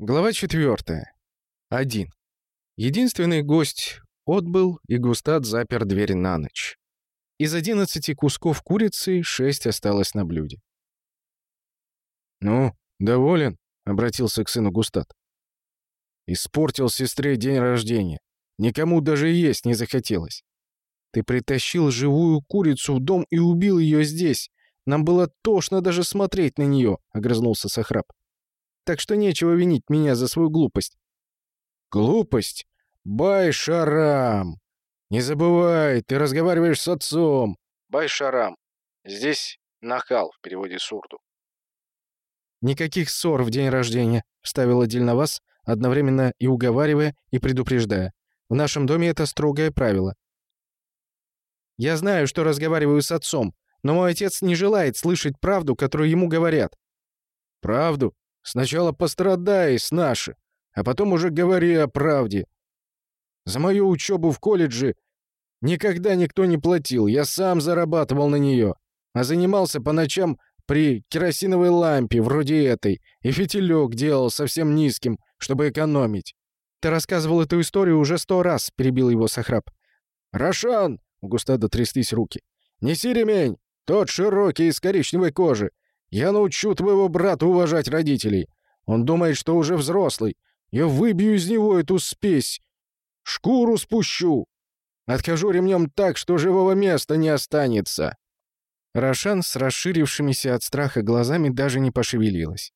Глава 4. 1. Единственный гость отбыл, и Густат запер дверь на ночь. Из 11 кусков курицы 6 осталось на блюде. «Ну, доволен?» — обратился к сыну Густат. «Испортил сестре день рождения. Никому даже есть не захотелось. Ты притащил живую курицу в дом и убил ее здесь. Нам было тошно даже смотреть на нее», — огрызнулся Сахраб так что нечего винить меня за свою глупость». «Глупость? Бай-шарам! Не забывай, ты разговариваешь с отцом!» «Бай-шарам. Здесь нахал в переводе с урду». «Никаких ссор в день рождения», — вставила Дельновас, одновременно и уговаривая, и предупреждая. «В нашем доме это строгое правило». «Я знаю, что разговариваю с отцом, но мой отец не желает слышать правду, которую ему говорят». «Правду? Сначала пострадай с наши, а потом уже говори о правде. За мою учебу в колледже никогда никто не платил, я сам зарабатывал на нее, а занимался по ночам при керосиновой лампе, вроде этой, и фитилек делал совсем низким, чтобы экономить. «Ты рассказывал эту историю уже сто раз», — перебил его Сахраб. «Рошан!» — у Густада тряслись руки. «Неси ремень! Тот широкий, из коричневой кожи. Я научу твоего брата уважать родителей. Он думает, что уже взрослый. Я выбью из него эту спесь. Шкуру спущу. Откажу ремнем так, что живого места не останется». Рошан с расширившимися от страха глазами даже не пошевелилась.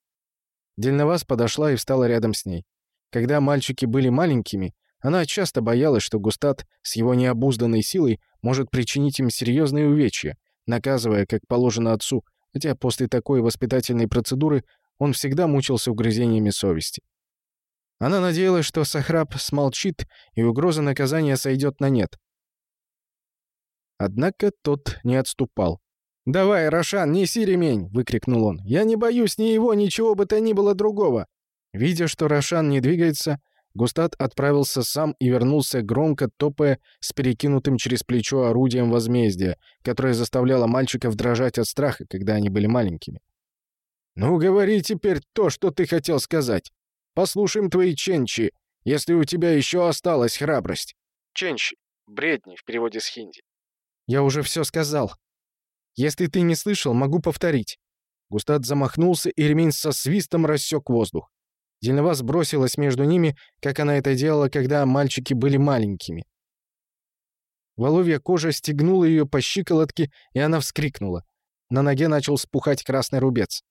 Дельноваз подошла и встала рядом с ней. Когда мальчики были маленькими, она часто боялась, что Густат с его необузданной силой может причинить им серьезные увечья, наказывая, как положено отцу, хотя после такой воспитательной процедуры он всегда мучился угрызениями совести. Она надеялась, что Сахраб смолчит, и угроза наказания сойдет на нет. Однако тот не отступал. «Давай, Рошан, неси ремень!» — выкрикнул он. «Я не боюсь ни его, ничего бы то ни было другого!» Видя, что Рошан не двигается, Густат отправился сам и вернулся, громко топая с перекинутым через плечо орудием возмездия, которое заставляло мальчиков дрожать от страха, когда они были маленькими. «Ну, говори теперь то, что ты хотел сказать. Послушаем твои ченчи, если у тебя еще осталась храбрость». «Ченчи. Бредни в переводе с хинди». «Я уже все сказал. Если ты не слышал, могу повторить». Густат замахнулся, и ремень со свистом рассек воздух. Зеленоваз бросилась между ними, как она это делала, когда мальчики были маленькими. Воловья кожа стегнула ее по щиколотке, и она вскрикнула. На ноге начал спухать красный рубец.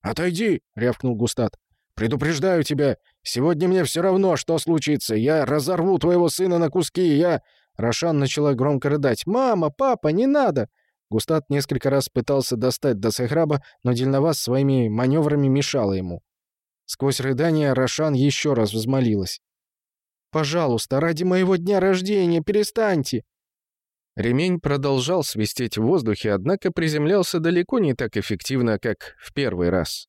«Отойди!» — рявкнул Густат. «Предупреждаю тебя, сегодня мне все равно, что случится. Я разорву твоего сына на куски, я...» Рошан начала громко рыдать. «Мама, папа, не надо!» Густат несколько раз пытался достать до Сахраба, но Дельноваз своими маневрами мешала ему. Сквозь рыдания Рошан еще раз взмолилась. «Пожалуйста, ради моего дня рождения, перестаньте!» Ремень продолжал свистеть в воздухе, однако приземлялся далеко не так эффективно, как в первый раз.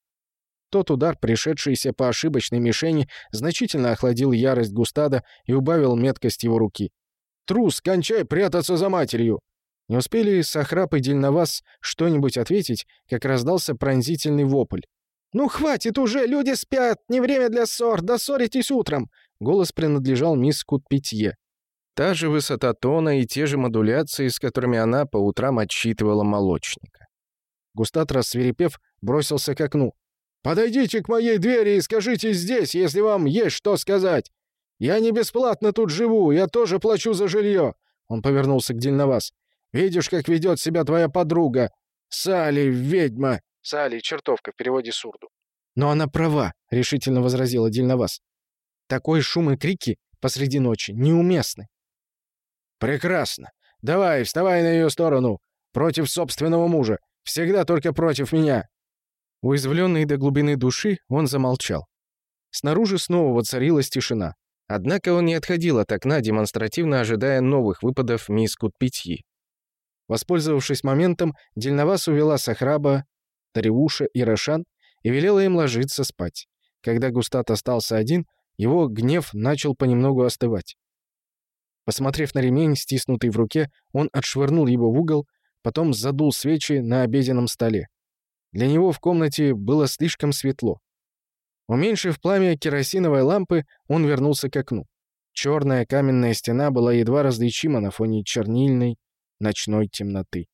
Тот удар, пришедшийся по ошибочной мишени, значительно охладил ярость Густада и убавил меткость его руки. «Трус, кончай прятаться за матерью!» Не успели Сахрап и Дельновас что-нибудь ответить, как раздался пронзительный вопль. «Ну, хватит уже, люди спят, не время для ссор, да ссоритесь утром!» Голос принадлежал мисс Кутпитье. Та же высота тона и те же модуляции, с которыми она по утрам отсчитывала молочника. Густат, рассверепев, бросился к окну. «Подойдите к моей двери и скажите здесь, если вам есть что сказать. Я не бесплатно тут живу, я тоже плачу за жилье». Он повернулся к Дельновас. «Видишь, как ведет себя твоя подруга? Сали, ведьма!» Сали, чертовка, в переводе с урду. «Но она права», — решительно возразила Дельновас. «Такой шум и крики посреди ночи неуместны». «Прекрасно. Давай, вставай на ее сторону. Против собственного мужа. Всегда только против меня». Уязвленный до глубины души, он замолчал. Снаружи снова воцарилась тишина. Однако он не отходил от окна, демонстративно ожидая новых выпадов мисс Кутпитьи. Воспользовавшись моментом, Дельновас увела Сахраба Тариуша и Рошан и велела им ложиться спать. Когда Густат остался один, его гнев начал понемногу остывать. Посмотрев на ремень, стиснутый в руке, он отшвырнул его в угол, потом задул свечи на обеденном столе. Для него в комнате было слишком светло. Уменьшив пламя керосиновой лампы, он вернулся к окну. Черная каменная стена была едва различима на фоне чернильной ночной темноты.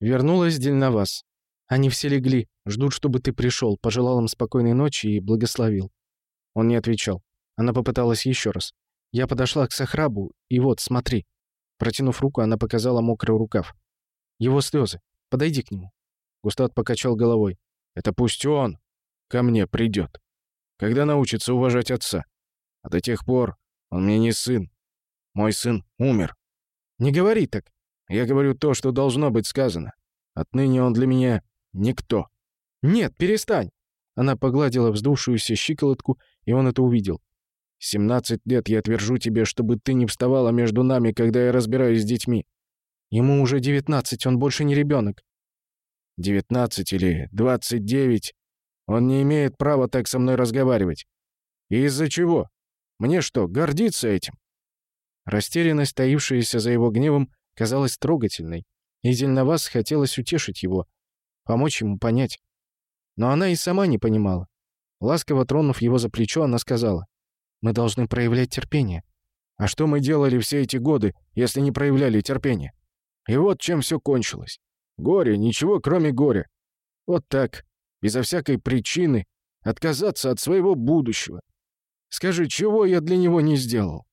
Вернулась Дельноваз. Они все легли, ждут, чтобы ты пришел, пожелал им спокойной ночи и благословил. Он не отвечал. Она попыталась еще раз. Я подошла к Сахрабу, и вот, смотри. Протянув руку, она показала мокрый рукав. Его слезы. Подойди к нему. Густат покачал головой. Это пусть он ко мне придет. Когда научится уважать отца. А до тех пор он мне не сын. Мой сын умер. Не говори так. Я говорю то, что должно быть сказано. Отныне он для меня никто. Нет, перестань. Она погладила вздувшуюся щиколотку, и он это увидел. «Семнадцать лет я твержу тебе, чтобы ты не вставала между нами, когда я разбираюсь с детьми». «Ему уже девятнадцать, он больше не ребенок». «Девятнадцать или двадцать девять. Он не имеет права так со мной разговаривать. И из-за чего? Мне что, гордиться этим?» Растерянность, таившаяся за его гневом, казалась трогательной, и Зельновас хотелось утешить его, помочь ему понять. Но она и сама не понимала. Ласково тронув его за плечо, она сказала, «Мы должны проявлять терпение». «А что мы делали все эти годы, если не проявляли терпение? И вот чем все кончилось. Горе, ничего кроме горя. Вот так, безо всякой причины, отказаться от своего будущего. Скажи, чего я для него не сделал?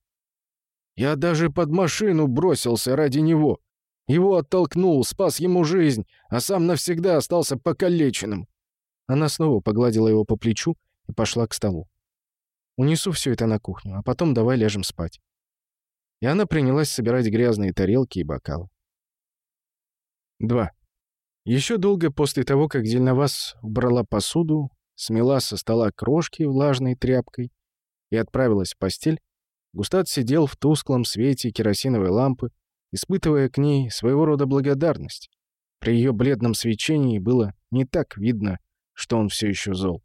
Я даже под машину бросился ради него. Его оттолкнул, спас ему жизнь, а сам навсегда остался покалеченным. Она снова погладила его по плечу и пошла к столу. «Унесу все это на кухню, а потом давай ляжем спать». И она принялась собирать грязные тарелки и бокалы. 2. Еще долго после того, как Зельновас убрала посуду, смела со стола крошки влажной тряпкой и отправилась в постель, Густат сидел в тусклом свете керосиновой лампы, испытывая к ней своего рода благодарность. При ее бледном свечении было не так видно, что он все еще зол.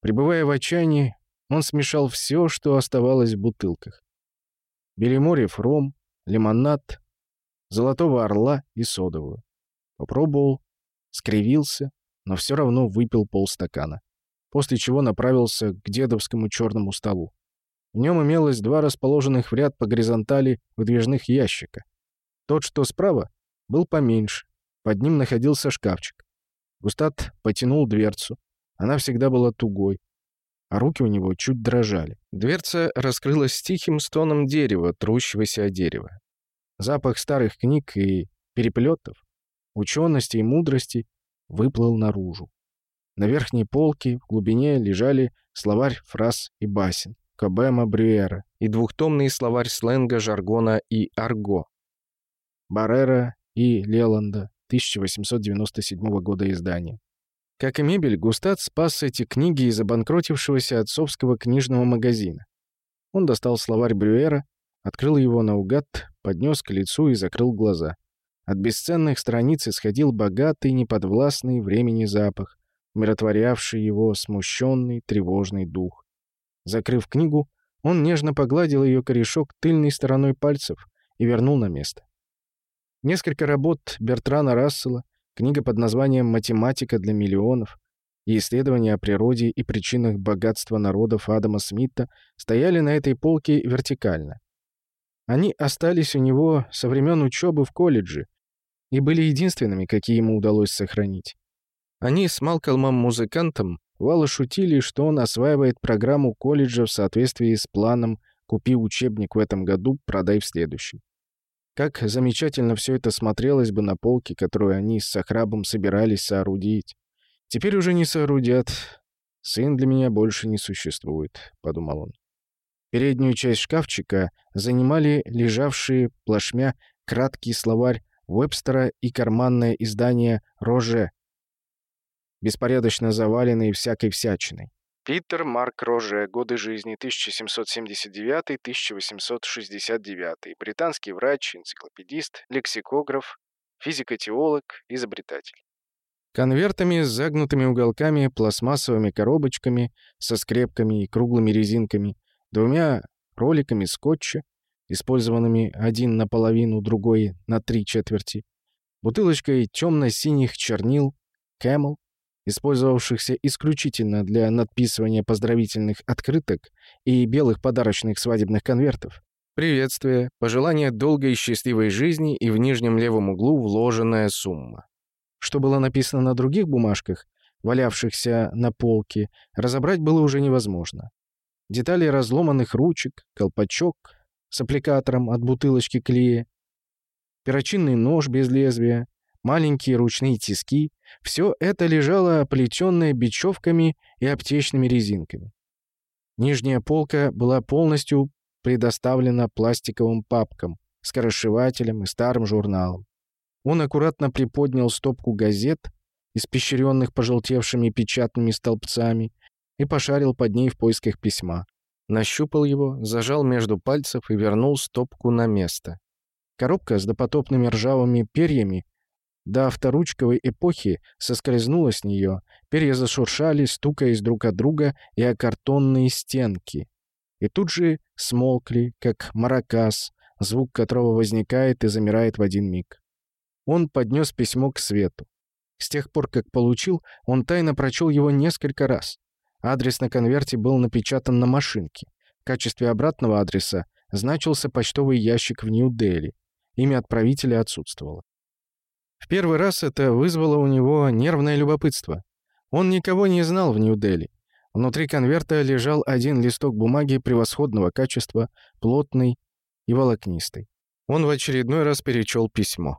Пребывая в отчаянии, он смешал все, что оставалось в бутылках. Белиморев ром, лимонад, золотого орла и содовую. Попробовал, скривился, но все равно выпил полстакана, после чего направился к дедовскому черному столу. В нем имелось два расположенных в ряд по горизонтали выдвижных ящика. Тот, что справа, был поменьше, под ним находился шкафчик. Густат потянул дверцу. Она всегда была тугой, а руки у него чуть дрожали. Дверца раскрылась с тихим стоном дерева, трущегося о дерево. Запах старых книг и переплетов, учености и мудрости выплыл наружу. На верхней полке в глубине лежали словарь фраз и басен. Кабема Брюера и двухтомный словарь сленга, жаргона и арго. Баррера и Леланда, 1897 года издания. Как и мебель, Густат спас эти книги из обанкротившегося отцовского книжного магазина. Он достал словарь Брюера, открыл его наугад, поднес к лицу и закрыл глаза. От бесценных страниц исходил богатый, неподвластный времени запах, умиротворявший его смущенный, тревожный дух. Закрыв книгу, он нежно погладил ее корешок тыльной стороной пальцев и вернул на место. Несколько работ Бертрана Рассела, книга под названием «Математика для миллионов» и исследования о природе и причинах богатства народов Адама Смита стояли на этой полке вертикально. Они остались у него со времен учебы в колледже и были единственными, какие ему удалось сохранить. Они с Малкольмом-музыкантом Вало шутили, что он осваивает программу колледжа в соответствии с планом «Купи учебник в этом году, продай в следующем». Как замечательно все это смотрелось бы на полке, которую они с Сахрабом собирались соорудить. Теперь уже не соорудят. Сын для меня больше не существует, — подумал он. Переднюю часть шкафчика занимали лежавшие плашмя краткий словарь Вебстера и карманное издание «Роже», беспорядочно заваленные всякой всячиной. Питер Марк Роже. Годы жизни 1779-1869. Британский врач, энциклопедист, лексикограф, физико-теолог, изобретатель. Конвертами с загнутыми уголками, пластмассовыми коробочками со скрепками и круглыми резинками, двумя роликами скотча, использованными один наполовину, другой на три четверти, бутылочкой темно-синих чернил Camel использовавшихся исключительно для надписывания поздравительных открыток и белых подарочных свадебных конвертов. Приветствие, пожелание долгой и счастливой жизни и в нижнем левом углу вложенная сумма. Что было написано на других бумажках, валявшихся на полке, разобрать было уже невозможно. Детали разломанных ручек, колпачок с аппликатором от бутылочки клея, перочинный нож без лезвия, маленькие ручные тиски — все это лежало оплетенное бечевками и аптечными резинками. Нижняя полка была полностью предоставлена пластиковым папкам, скоросшивателем и старым журналом. Он аккуратно приподнял стопку газет, испещренных пожелтевшими печатными столбцами, и пошарил под ней в поисках письма. Нащупал его, зажал между пальцев и вернул стопку на место. Коробка с допотопными ржавыми перьями до авторучковой эпохи соскользнула с нее, перья зашуршали, стукаясь друг от друга и о картонные стенки. И тут же смолкли, как маракас, звук которого возникает и замирает в один миг. Он поднес письмо к свету. С тех пор, как получил, он тайно прочел его несколько раз. Адрес на конверте был напечатан на машинке. В качестве обратного адреса значился почтовый ящик в Нью-Дели. Имя отправителя отсутствовало. В первый раз это вызвало у него нервное любопытство. Он никого не знал в Нью-Дели. Внутри конверта лежал один листок бумаги превосходного качества, плотный и волокнистый. Он в очередной раз перечел письмо.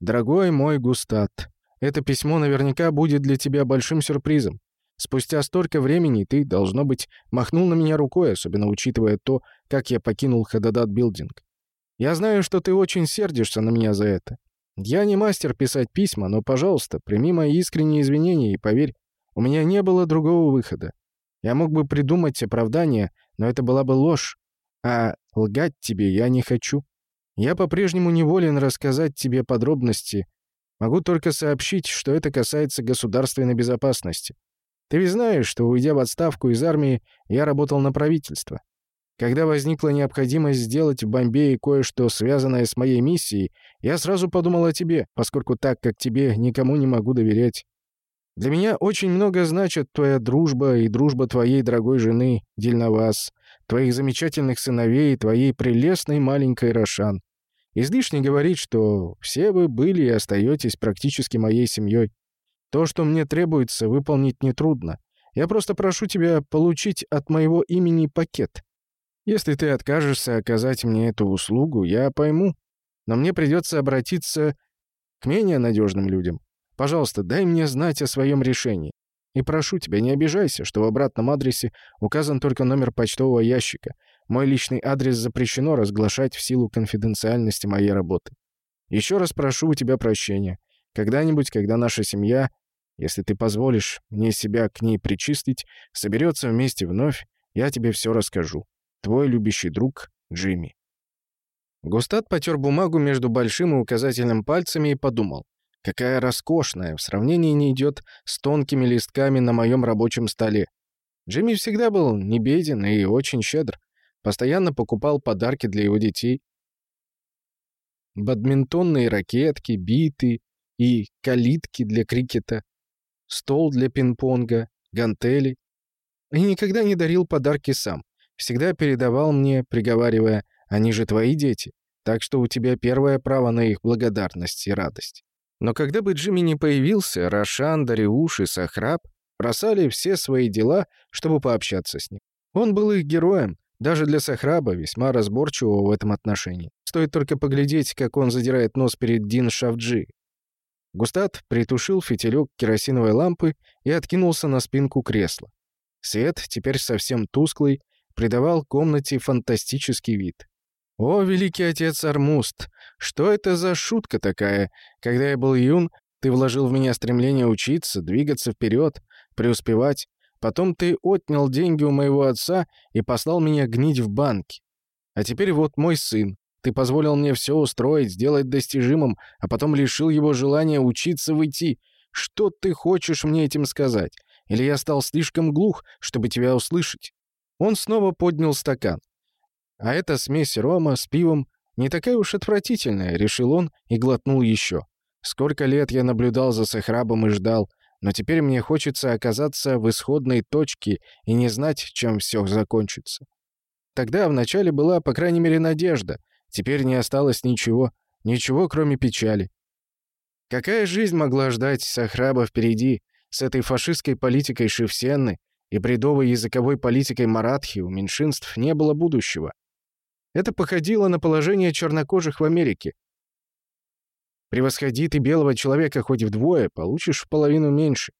«Дорогой мой Густат, это письмо наверняка будет для тебя большим сюрпризом. Спустя столько времени ты, должно быть, махнул на меня рукой, особенно учитывая то, как я покинул Хададат Билдинг. Я знаю, что ты очень сердишься на меня за это. Я не мастер писать письма, но, пожалуйста, прими мои искренние извинения и поверь, у меня не было другого выхода. Я мог бы придумать оправдание, но это была бы ложь, а лгать тебе я не хочу. Я по-прежнему неволен рассказать тебе подробности. Могу только сообщить, что это касается государственной безопасности. Ты ведь знаешь, что, уйдя в отставку из армии, я работал на правительство. Когда возникла необходимость сделать в Бомбее кое-что связанное с моей миссией, я сразу подумал о тебе, поскольку так, как тебе, никому не могу доверять. Для меня очень много значит твоя дружба и дружба твоей дорогой жены, Дильнавас, твоих замечательных сыновей и твоей прелестной маленькой Рошан. Излишне говорить, что все вы были и остаетесь практически моей семьей. То, что мне требуется, выполнить нетрудно. Я просто прошу тебя получить от моего имени пакет. Если ты откажешься оказать мне эту услугу, я пойму. Но мне придется обратиться к менее надежным людям. Пожалуйста, дай мне знать о своем решении. И прошу тебя, не обижайся, что в обратном адресе указан только номер почтового ящика. Мой личный адрес запрещено разглашать в силу конфиденциальности моей работы. Еще раз прошу у тебя прощения. Когда-нибудь, когда наша семья, если ты позволишь мне себя к ней причислить, соберется вместе вновь, я тебе все расскажу. Твой любящий друг Джимми». Густат потер бумагу между большим и указательным пальцами и подумал. Какая роскошная, в сравнении не идет с тонкими листками на моем рабочем столе. Джимми всегда был не беден и очень щедр. Постоянно покупал подарки для его детей. Бадминтонные ракетки, биты и калитки для крикета, стол для пинг-понга, гантели. И никогда не дарил подарки сам. Всегда передавал мне, приговаривая, «Они же твои дети, так что у тебя первое право на их благодарность и радость». Но когда бы Джимми не появился, Рошан, Дариуш и Сахраб бросали все свои дела, чтобы пообщаться с ним. Он был их героем, даже для Сахраба, весьма разборчивого в этом отношении. Стоит только поглядеть, как он задирает нос перед Дин Шавджи. Густат притушил фитилек керосиновой лампы и откинулся на спинку кресла. Свет, теперь совсем тусклый, придавал комнате фантастический вид. «О, великий отец Армуст, что это за шутка такая? Когда я был юн, ты вложил в меня стремление учиться, двигаться вперед, преуспевать. Потом ты отнял деньги у моего отца и послал меня гнить в банке. А теперь вот мой сын. Ты позволил мне все устроить, сделать достижимым, а потом лишил его желания учиться выйти. Что ты хочешь мне этим сказать? Или я стал слишком глух, чтобы тебя услышать?» Он снова поднял стакан. А эта смесь рома с пивом не такая уж отвратительная, решил он и глотнул еще. Сколько лет я наблюдал за Сахрабом и ждал. Но теперь мне хочется оказаться в исходной точке и не знать, чем все закончится. Тогда вначале была, по крайней мере, надежда. Теперь не осталось ничего. Ничего, кроме печали. Какая жизнь могла ждать Сахраба впереди с этой фашистской политикой Шевсенны и бредовой языковой политикой Маратхи у меньшинств не было будущего? Это походило на положение чернокожих в Америке. Превосходи ты белого человека хоть вдвое, получишь в половину меньше.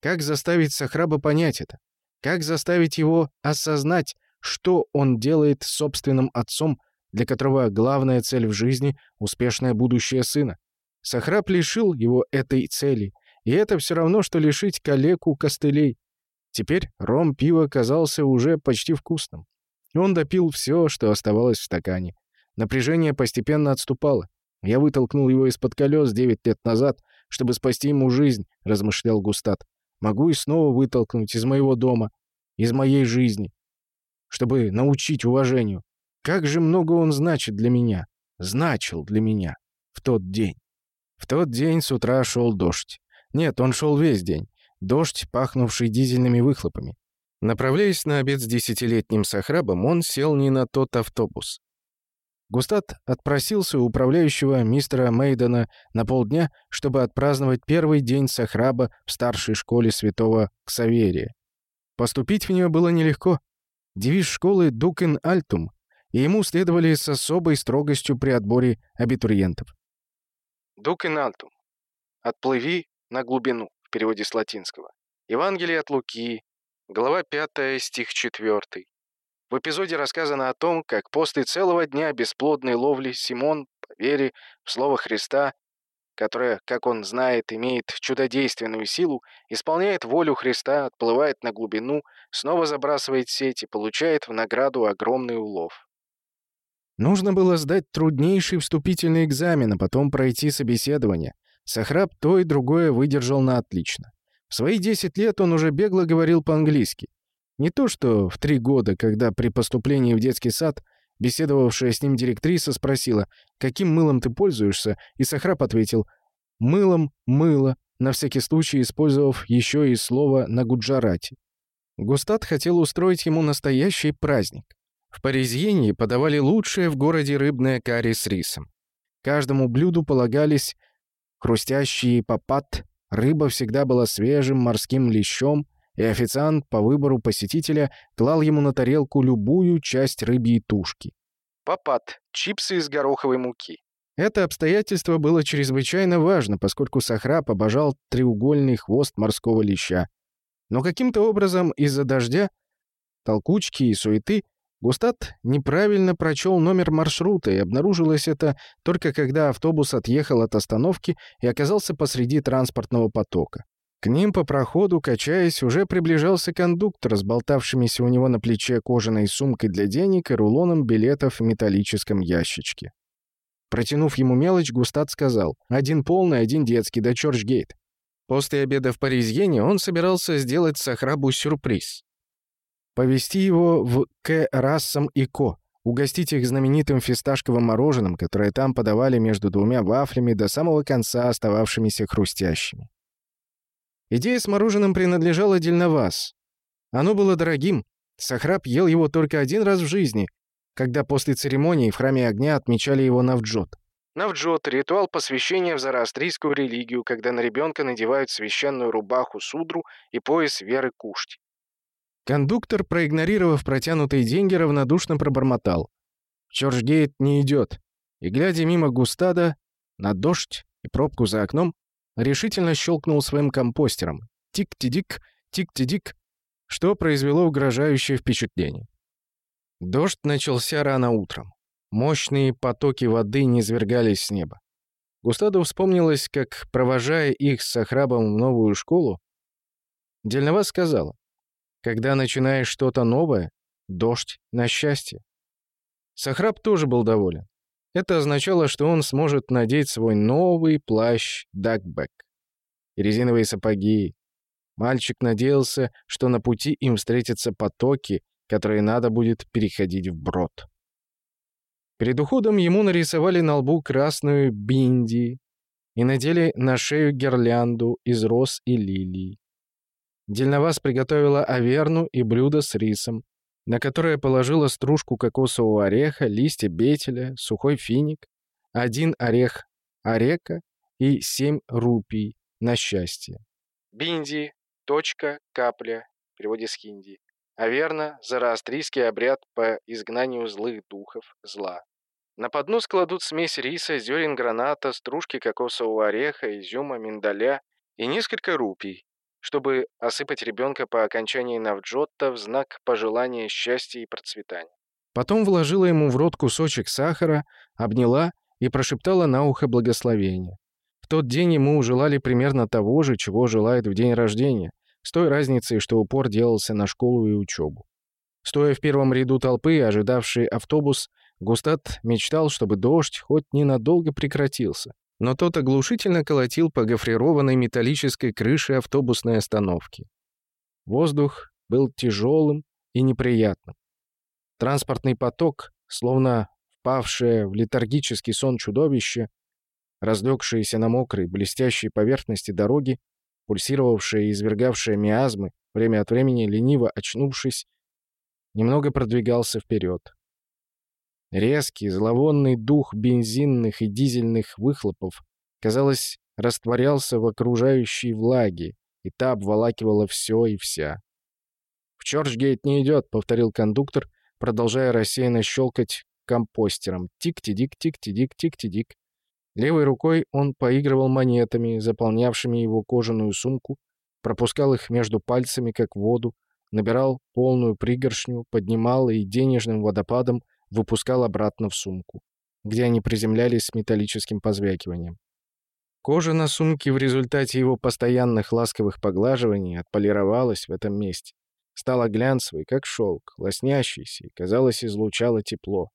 Как заставить Сахраба понять это? Как заставить его осознать, что он делает собственным отцом, для которого главная цель в жизни — успешное будущее сына? Сахраб лишил его этой цели, и это все равно, что лишить калеку костылей. Теперь ром пива казался уже почти вкусным. Он допил все, что оставалось в стакане. Напряжение постепенно отступало. Я вытолкнул его из-под колес девять лет назад, чтобы спасти ему жизнь, размышлял Густат. Могу и снова вытолкнуть из моего дома, из моей жизни, чтобы научить уважению. Как же много он значит для меня, значил для меня в тот день. В тот день с утра шел дождь. Нет, он шел весь день. Дождь, пахнувший дизельными выхлопами. Направляясь на обед с десятилетним Сахрабом, он сел не на тот автобус. Густат отпросился у управляющего мистера Мейдена на полдня, чтобы отпраздновать первый день Сахраба в старшей школе святого Ксаверия. Поступить в нее было нелегко. Девиз школы «Дукен Альтум», и ему следовали с особой строгостью при отборе абитуриентов. Дукен Альтум. «Отплыви на глубину» переводе с латинского. Евангелие от Луки, глава 5, стих 4. В эпизоде рассказано о том, как после целого дня бесплодной ловли Симон, по вере в Слово Христа, которое, как он знает, имеет чудодейственную силу, исполняет волю Христа, отплывает на глубину, снова забрасывает сеть и получает в награду огромный улов. Нужно было сдать труднейший вступительный экзамен, а потом пройти собеседование. Сахраб то и другое выдержал на отлично. В свои 10 лет он уже бегло говорил по-английски. Не то что в три года, когда при поступлении в детский сад беседовавшая с ним директриса спросила, каким мылом ты пользуешься, и Сахраб ответил «мылом, мыло», на всякий случай использовав еще и слово на гуджарате. Густат хотел устроить ему настоящий праздник. В Паризьене подавали лучшее в городе рыбное карри с рисом. Каждому блюду полагались хрустящие папат, рыба всегда была свежим морским лещом, и официант по выбору посетителя клал ему на тарелку любую часть рыбьей тушки. Папат — чипсы из гороховой муки. Это обстоятельство было чрезвычайно важно, поскольку Сахраб обожал треугольный хвост морского леща. Но каким-то образом из-за дождя, толкучки и суеты Густат неправильно прочел номер маршрута, и обнаружилось это только когда автобус отъехал от остановки и оказался посреди транспортного потока. К ним по проходу, качаясь, уже приближался кондуктор с болтавшимися у него на плече кожаной сумкой для денег и рулоном билетов в металлическом ящичке. Протянув ему мелочь, Густат сказал, «Один полный, один детский, до Чорчгейт». После обеда в Паризьене он собирался сделать Сахрабу сюрприз. Повести его в К. Рассам и Ко, угостить их знаменитым фисташковым мороженым, которое там подавали между двумя вафлями до самого конца остававшимися хрустящими. Идея с мороженым принадлежала Дельновас. Оно было дорогим. Сахраб ел его только один раз в жизни, когда после церемонии в храме огня отмечали его Навджот. Навджот — ритуал посвящения в зороастрийскую религию, когда на ребенка надевают священную рубаху судру и пояс веры кушти. Кондуктор, проигнорировав протянутые деньги, равнодушно пробормотал. «Чорчгейт не идет». И, глядя мимо Густада, на дождь и пробку за окном, решительно щелкнул своим компостером. Тик-ти-дик, тик-ти-дик, что произвело угрожающее впечатление. Дождь начался рано утром. Мощные потоки воды низвергались с неба. Густаду вспомнилось, как, провожая их с Сахрабом в новую школу, Дельновас сказала, когда начинаешь что-то новое, дождь на счастье. Сахраб тоже был доволен. Это означало, что он сможет надеть свой новый плащ Дакбек резиновые сапоги. Мальчик надеялся, что на пути им встретятся потоки, которые надо будет переходить вброд. Перед уходом ему нарисовали на лбу красную бинди, и надели на шею гирлянду из роз и лилий. Дельновас приготовила аверну и блюдо с рисом, на которое положила стружку кокосового ореха, листья бетеля, сухой финик, один орех орека и семь рупий на счастье. Бинди, точка, капля, в переводе с хинди. Аверна – зороастрийский обряд по изгнанию злых духов, зла. На поднос кладут смесь риса, зерен граната, стружки кокосового ореха, изюма, миндаля и несколько рупий, чтобы осыпать ребенка по окончании навджотта в знак пожелания счастья и процветания. Потом вложила ему в рот кусочек сахара, обняла и прошептала на ухо благословение. В тот день ему желали примерно того же, чего желает в день рождения, с той разницей, что упор делался на школу и учебу. Стоя в первом ряду толпы, ожидавший автобус, Густат мечтал, чтобы дождь хоть ненадолго прекратился но тот оглушительно колотил по гофрированной металлической крыше автобусной остановки. Воздух был тяжелым и неприятным. Транспортный поток, словно впавшее в летаргический сон чудовище, разлегшееся на мокрой, блестящей поверхности дороги, пульсировавшее и извергавшее миазмы, время от времени лениво очнувшись, немного продвигался вперед. Резкий, зловонный дух бензинных и дизельных выхлопов, казалось, растворялся в окружающей влаге, и та обволакивала все и вся. «В Чорчгейт не идет», — повторил кондуктор, продолжая рассеянно щелкать компостером. Тик-ти-дик, тик-ти-дик, тик-ти-дик. Левой рукой он поигрывал монетами, заполнявшими его кожаную сумку, пропускал их между пальцами, как воду, набирал полную пригоршню, поднимал и денежным водопадом выпускал обратно в сумку, где они приземлялись с металлическим позвякиванием. Кожа на сумке в результате его постоянных ласковых поглаживаний отполировалась в этом месте. Стала глянцевой, как шелк, лоснящейся и, казалось, излучала тепло.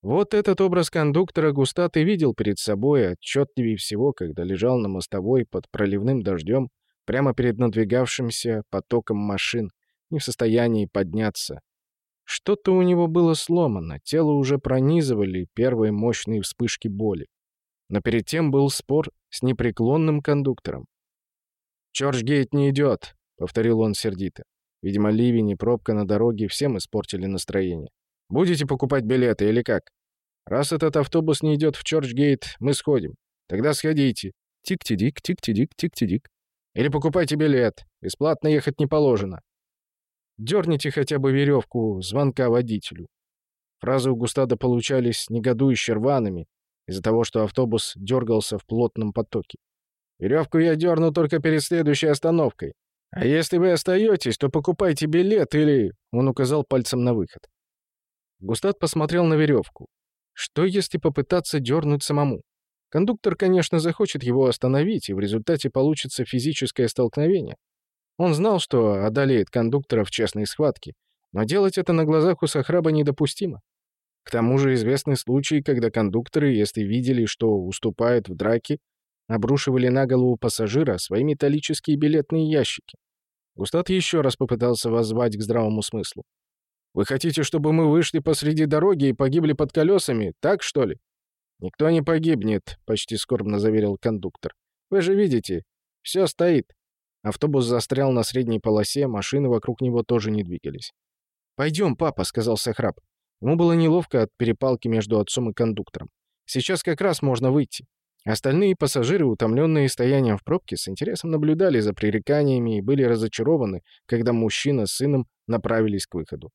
Вот этот образ кондуктора Густат и видел перед собой отчетливее всего, когда лежал на мостовой под проливным дождем, прямо перед надвигавшимся потоком машин, не в состоянии подняться, что-то у него было сломано, тело уже пронизывали первые мощные вспышки боли. Но перед тем был спор с непреклонным кондуктором. «Чорчгейт не идет», — повторил он сердито. Видимо, ливень и пробка на дороге всем испортили настроение. «Будете покупать билеты или как? Раз этот автобус не идет в Чорчгейт, мы сходим. Тогда сходите. Тик-ти-дик, тик-ти-дик, тик-ти-дик. Или покупайте билет. Бесплатно ехать не положено. Дерните хотя бы веревку звонка водителю. Фразы у Густада получались негодующе рваными из-за того, что автобус дергался в плотном потоке. Веревку я дерну только перед следующей остановкой. А если вы остаетесь, то покупайте билет или...» Он указал пальцем на выход. Густат посмотрел на веревку. Что, если попытаться дернуть самому? Кондуктор, конечно, захочет его остановить, и в результате получится физическое столкновение. Он знал, что одолеет кондуктора в честной схватке, но делать это на глазах у Сахраба недопустимо. К тому же известны случаи, когда кондукторы, если видели, что уступают в драке, обрушивали на голову пассажира свои металлические билетные ящики. Густат еще раз попытался воззвать к здравому смыслу. «Вы хотите, чтобы мы вышли посреди дороги и погибли под колесами, так что ли?» «Никто не погибнет», — почти скорбно заверил кондуктор. «Вы же видите, все стоит. Автобус застрял на средней полосе, машины вокруг него тоже не двигались. «Пойдем, папа», — сказал Сахраб. Ему было неловко от перепалки между отцом и кондуктором. «Сейчас как раз можно выйти». Остальные пассажиры, утомленные стоянием в пробке, с интересом наблюдали за пререканиями и были разочарованы, когда мужчина с сыном направились к выходу.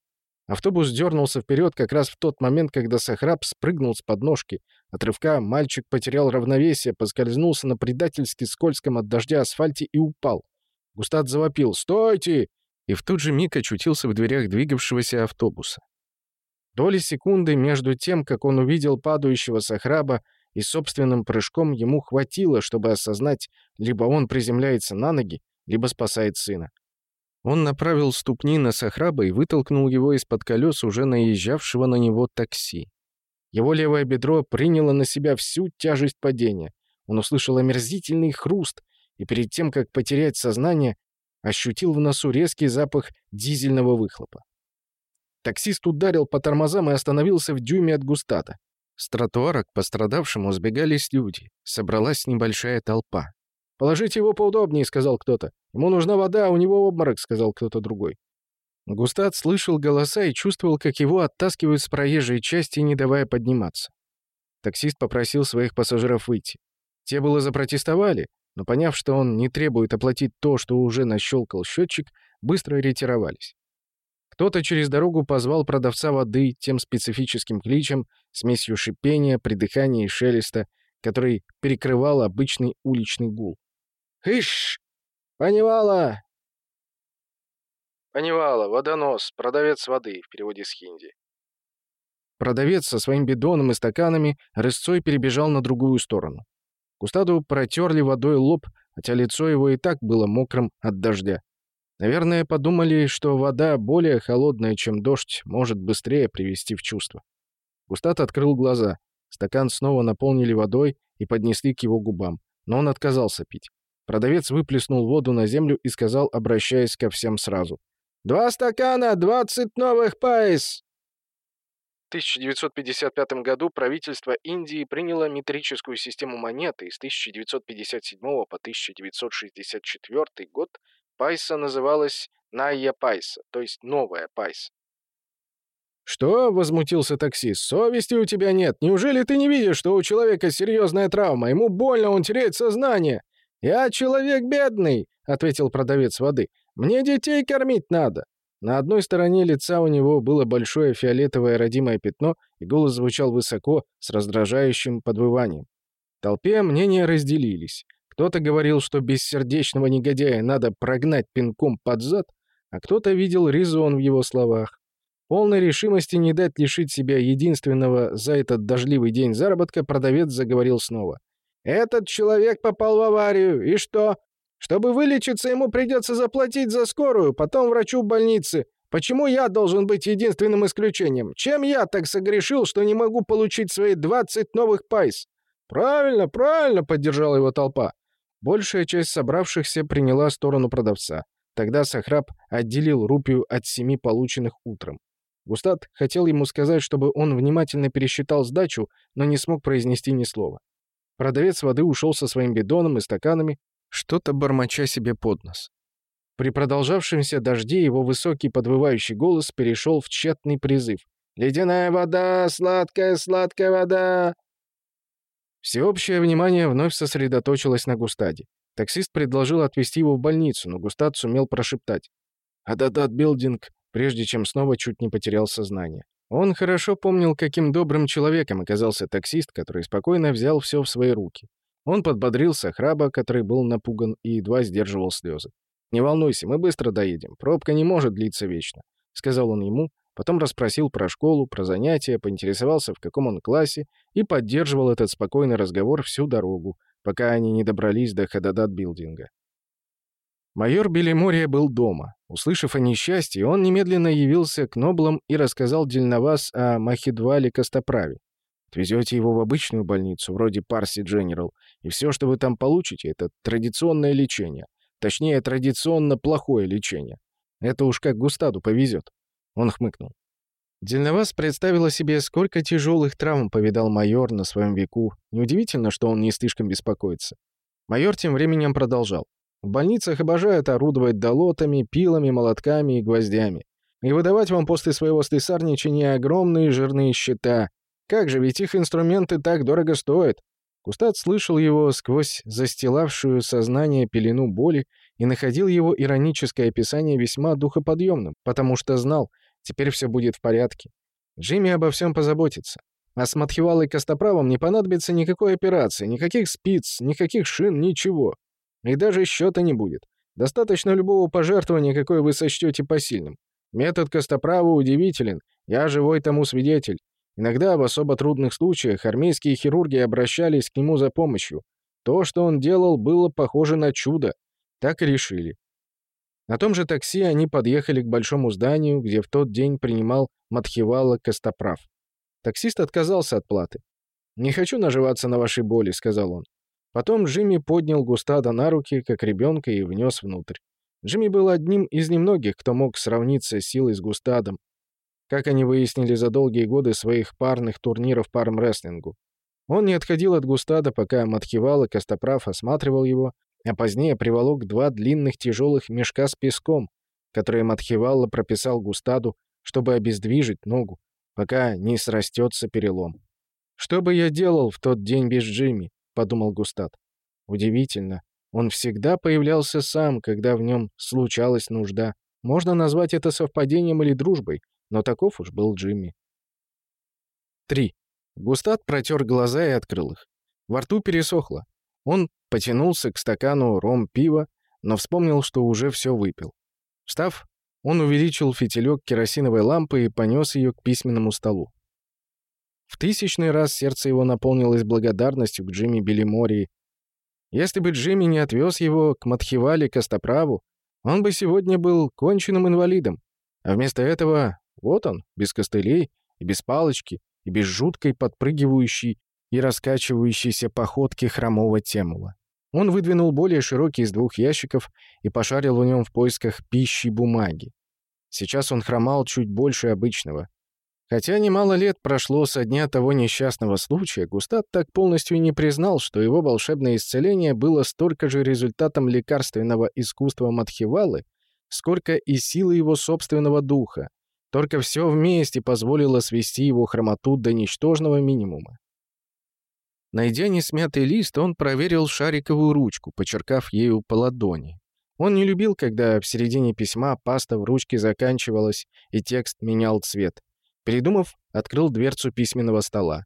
Автобус дернулся вперед как раз в тот момент, когда Сахраб спрыгнул с подножки. От рывка мальчик потерял равновесие, поскользнулся на предательски скользком от дождя асфальте и упал. Густат завопил «Стойте!» и в тот же миг очутился в дверях двигавшегося автобуса. Доли секунды между тем, как он увидел падающего Сахраба, и собственным прыжком ему хватило, чтобы осознать, либо он приземляется на ноги, либо спасает сына. Он направил ступни на Сахраба и вытолкнул его из-под колес уже наезжавшего на него такси. Его левое бедро приняло на себя всю тяжесть падения. Он услышал омерзительный хруст, и перед тем, как потерять сознание, ощутил в носу резкий запах дизельного выхлопа. Таксист ударил по тормозам и остановился в дюйме от густата. С тротуара к пострадавшему сбегались люди. Собралась небольшая толпа. «Положите его поудобнее», — сказал кто-то. «Ему нужна вода, у него обморок», — сказал кто-то другой. Густат слышал голоса и чувствовал, как его оттаскивают с проезжей части, не давая подниматься. Таксист попросил своих пассажиров выйти. Те было запротестовали, но поняв, что он не требует оплатить то, что уже нащелкал счетчик, быстро ретировались. Кто-то через дорогу позвал продавца воды тем специфическим кличем, смесью шипения, придыхания и шелеста, который перекрывал обычный уличный гул. «Хыш! Паневала!» Паневала, водонос, продавец воды в переводе с хинди. Продавец со своим бидоном и стаканами рысцой перебежал на другую сторону. Кустаду протерли водой лоб, хотя лицо его и так было мокрым от дождя. Наверное, подумали, что вода, более холодная, чем дождь, может быстрее привести в чувство. Густад открыл глаза. Стакан снова наполнили водой и поднесли к его губам, но он отказался пить. Продавец выплеснул воду на землю и сказал, обращаясь ко всем сразу. «Два стакана, двадцать новых пайс!» В 1955 году правительство Индии приняло метрическую систему монеты и с 1957 по 1964 год Пайса называлась Найя Пайса, то есть новая Пайса. «Что?» — возмутился таксист. «Совести у тебя нет. Неужели ты не видишь, что у человека серьезная травма? Ему больно, он теряет сознание». «Я человек бедный», — ответил продавец воды. «Мне детей кормить надо». На одной стороне лица у него было большое фиолетовое родимое пятно, и голос звучал высоко, с раздражающим подвыванием. В толпе мнения разделились. Кто-то говорил, что бессердечного негодяя надо прогнать пинком под зад, а кто-то видел резон в его словах. Полной решимости не дать лишить себя единственного за этот дождливый день заработка, продавец заговорил снова. «Этот человек попал в аварию, и что? Чтобы вылечиться, ему придется заплатить за скорую, потом врачу в больнице. Почему я должен быть единственным исключением? Чем я так согрешил, что не могу получить свои 20 новых пайс?» «Правильно, правильно!» — поддержала его толпа. Большая часть собравшихся приняла сторону продавца. Тогда Сахраб отделил рупию от семи полученных утром. Густат хотел ему сказать, чтобы он внимательно пересчитал сдачу, но не смог произнести ни слова. Продавец воды ушел со своим бидоном и стаканами, что-то бормоча себе под нос. При продолжавшемся дожде его высокий подвывающий голос перешел в тщетный призыв. «Ледяная вода! Сладкая, сладкая вода!» Всеобщее внимание вновь сосредоточилось на Густаде. Таксист предложил отвезти его в больницу, но Густад сумел прошептать. «Ададат билдинг», прежде чем снова чуть не потерял сознание. Он хорошо помнил, каким добрым человеком оказался таксист, который спокойно взял все в свои руки. Он подбодрил Сахраба, который был напуган и едва сдерживал слезы. «Не волнуйся, мы быстро доедем. Пробка не может длиться вечно», — сказал он ему, Потом расспросил про школу, про занятия, поинтересовался, в каком он классе, и поддерживал этот спокойный разговор всю дорогу, пока они не добрались до Хададат-билдинга. Майор Белимория был дома. Услышав о несчастье, он немедленно явился к Ноблам и рассказал Дельновас о Махидвале Костоправе. Отвезете его в обычную больницу, вроде Парси Дженерал, и все, что вы там получите, это традиционное лечение. Точнее, традиционно плохое лечение. Это уж как Густаду повезет. Он хмыкнул. Дельновас представила себе, сколько тяжелых травм повидал майор на своем веку. Неудивительно, что он не слишком беспокоится. Майор тем временем продолжал. В больницах обожают орудовать долотами, пилами, молотками и гвоздями. И выдавать вам после своего слесарничания огромные жирные счета. Как же, ведь их инструменты так дорого стоят. Кустат слышал его сквозь застилавшую сознание пелену боли и находил его ироническое описание весьма духоподъемным, потому что знал, Теперь все будет в порядке. Джимми обо всем позаботится. А с Матхивалой Костоправом не понадобится никакой операции, никаких спиц, никаких шин, ничего. И даже счета не будет. Достаточно любого пожертвования, какое вы сочтете посильным. Метод Костоправа удивителен, я живой тому свидетель. Иногда в особо трудных случаях армейские хирурги обращались к нему за помощью. То, что он делал, было похоже на чудо. Так и решили. На том же такси они подъехали к большому зданию, где в тот день принимал Матхивала Костоправ. Таксист отказался от платы. «Не хочу наживаться на вашей боли», — сказал он. Потом Джимми поднял Густада на руки, как ребенка, и внес внутрь. Джимми был одним из немногих, кто мог сравниться силой с Густадом. Как они выяснили за долгие годы своих парных турниров по армрестлингу. Он не отходил от Густада, пока Матхивал и Костоправ осматривал его, а позднее приволок два длинных тяжелых мешка с песком, которые Матхивалла прописал Густаду, чтобы обездвижить ногу, пока не срастется перелом. «Что бы я делал в тот день без Джимми?» — подумал Густад. Удивительно. Он всегда появлялся сам, когда в нем случалась нужда. Можно назвать это совпадением или дружбой, но таков уж был Джимми. 3. Густат протер глаза и открыл их. Во рту пересохло. Он потянулся к стакану ром-пива, но вспомнил, что уже все выпил. Встав, он увеличил фитилек керосиновой лампы и понес ее к письменному столу. В тысячный раз сердце его наполнилось благодарностью к Джимми Белимории. Если бы Джимми не отвез его к Матхивали Костоправу, он бы сегодня был конченным инвалидом. А вместо этого вот он, без костылей и без палочки, и без жуткой подпрыгивающей и раскачивающейся походки хромого темула. Он выдвинул более широкий из двух ящиков и пошарил в нем в поисках пищи бумаги. Сейчас он хромал чуть больше обычного. Хотя немало лет прошло со дня того несчастного случая, Густат так полностью и не признал, что его волшебное исцеление было столько же результатом лекарственного искусства Мадхивалы, сколько и силы его собственного духа. Только все вместе позволило свести его хромоту до ничтожного минимума. Найдя несмятый лист, он проверил шариковую ручку, почеркав ею по ладони. Он не любил, когда в середине письма паста в ручке заканчивалась и текст менял цвет. Передумав, открыл дверцу письменного стола.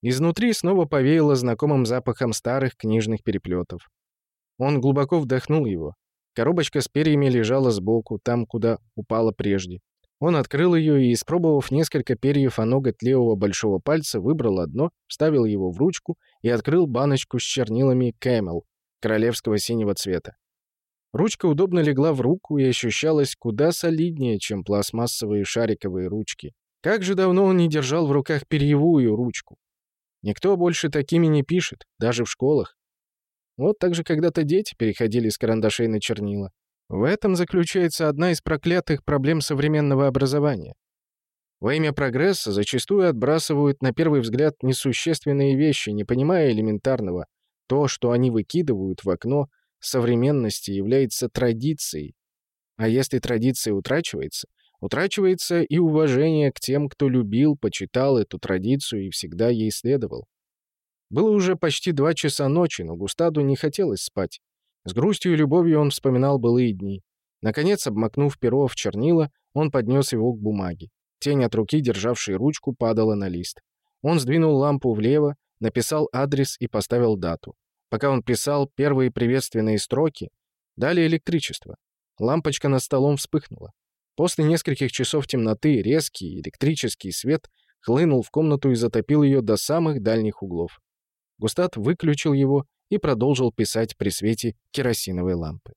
Изнутри снова повеяло знакомым запахом старых книжных переплетов. Он глубоко вдохнул его. Коробочка с перьями лежала сбоку, там, куда упала прежде. Он открыл ее и, испробовав несколько перьев о ноготь левого большого пальца, выбрал одно, вставил его в ручку и открыл баночку с чернилами Camel королевского синего цвета. Ручка удобно легла в руку и ощущалась куда солиднее, чем пластмассовые шариковые ручки. Как же давно он не держал в руках перьевую ручку. Никто больше такими не пишет, даже в школах. Вот так же когда-то дети переходили с карандашей на чернила. В этом заключается одна из проклятых проблем современного образования. Во имя прогресса зачастую отбрасывают на первый взгляд несущественные вещи, не понимая элементарного. То, что они выкидывают в окно современности, является традицией. А если традиция утрачивается, утрачивается и уважение к тем, кто любил, почитал эту традицию и всегда ей следовал. Было уже почти два часа ночи, но Густаду не хотелось спать. С грустью и любовью он вспоминал былые дни. Наконец, обмакнув перо в чернила, он поднес его к бумаге. Тень от руки, державшей ручку, падала на лист. Он сдвинул лампу влево, написал адрес и поставил дату. Пока он писал первые приветственные строки, дали электричество. Лампочка над столом вспыхнула. После нескольких часов темноты резкий электрический свет хлынул в комнату и затопил ее до самых дальних углов. Густат выключил его и продолжил писать при свете керосиновой лампы.